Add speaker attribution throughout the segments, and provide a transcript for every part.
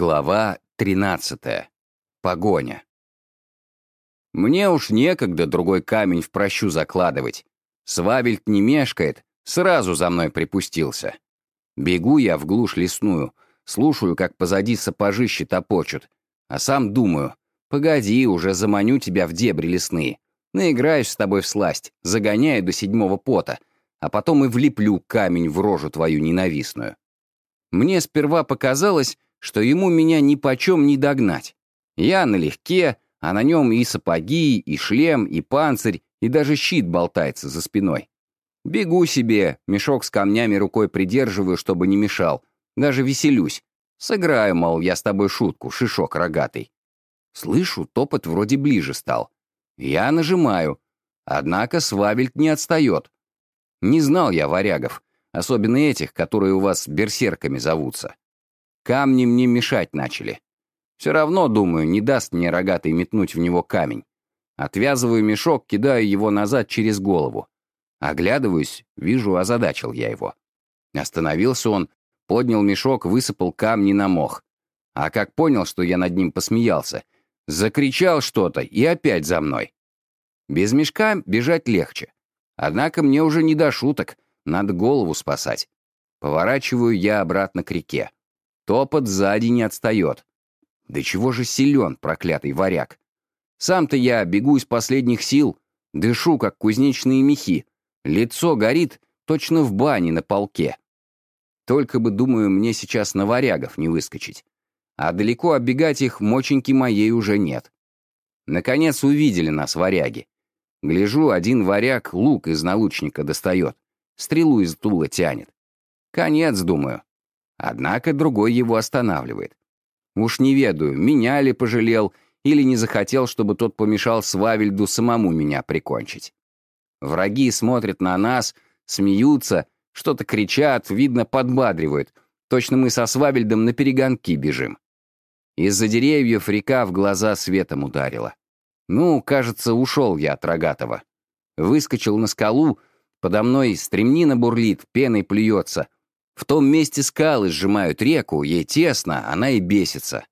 Speaker 1: Глава 13. Погоня. Мне уж некогда другой камень в прощу закладывать. Свавельт не мешкает, сразу за мной припустился. Бегу я в глушь лесную, слушаю, как позади сапожищи топочут, а сам думаю, погоди, уже заманю тебя в дебри лесные, наиграюсь с тобой в сласть, загоняю до седьмого пота, а потом и влеплю камень в рожу твою ненавистную. Мне сперва показалось, что ему меня ни почем не догнать. Я налегке, а на нем и сапоги, и шлем, и панцирь, и даже щит болтается за спиной. Бегу себе, мешок с камнями рукой придерживаю, чтобы не мешал. Даже веселюсь. Сыграю, мол, я с тобой шутку, шишок рогатый. Слышу, топот вроде ближе стал. Я нажимаю. Однако Свавельт не отстает. Не знал я варягов, особенно этих, которые у вас берсерками зовутся. Камни мне мешать начали. Все равно, думаю, не даст мне рогатый метнуть в него камень. Отвязываю мешок, кидаю его назад через голову. Оглядываюсь, вижу, озадачил я его. Остановился он, поднял мешок, высыпал камни на мох. А как понял, что я над ним посмеялся, закричал что-то и опять за мной. Без мешка бежать легче. Однако мне уже не до шуток, надо голову спасать. Поворачиваю я обратно к реке. Топот сзади не отстает. Да чего же силен проклятый варяг? Сам-то я бегу из последних сил, дышу, как кузнечные мехи. Лицо горит, точно в бане на полке. Только бы, думаю, мне сейчас на варягов не выскочить. А далеко оббегать их моченьки моей уже нет. Наконец увидели нас варяги. Гляжу, один варяг лук из налучника достает, стрелу из тула тянет. Конец, думаю. Однако другой его останавливает. Уж не ведаю, меня ли пожалел, или не захотел, чтобы тот помешал Свавельду самому меня прикончить. Враги смотрят на нас, смеются, что-то кричат, видно, подбадривают. Точно мы со Свавельдом на перегонки бежим. Из-за деревьев река в глаза светом ударила. Ну, кажется, ушел я от Рогатого. Выскочил на скалу, подо мной стремнина бурлит, пеной плюется — в том месте скалы сжимают реку, ей тесно, она и бесится.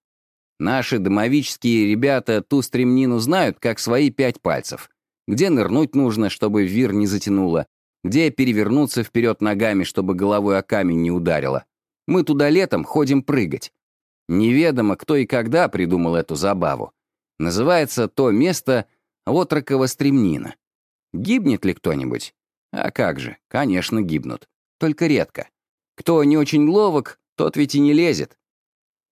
Speaker 1: Наши домовические ребята ту стремнину знают, как свои пять пальцев. Где нырнуть нужно, чтобы вир не затянуло, где перевернуться вперед ногами, чтобы головой о камень не ударило. Мы туда летом ходим прыгать. Неведомо, кто и когда придумал эту забаву. Называется то место отрокова стремнина. Гибнет ли кто-нибудь? А как же, конечно, гибнут. Только редко. Кто не очень ловок, тот ведь и не лезет.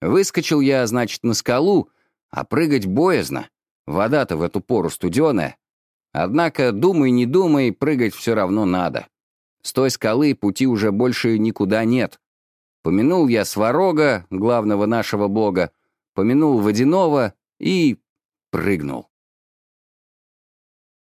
Speaker 1: Выскочил я, значит, на скалу, а прыгать боязно. Вода-то в эту пору студеная. Однако, думай, не думай, прыгать все равно надо. С той скалы пути уже больше никуда нет. Помянул я Сварога, главного нашего бога, помянул Водяного и прыгнул.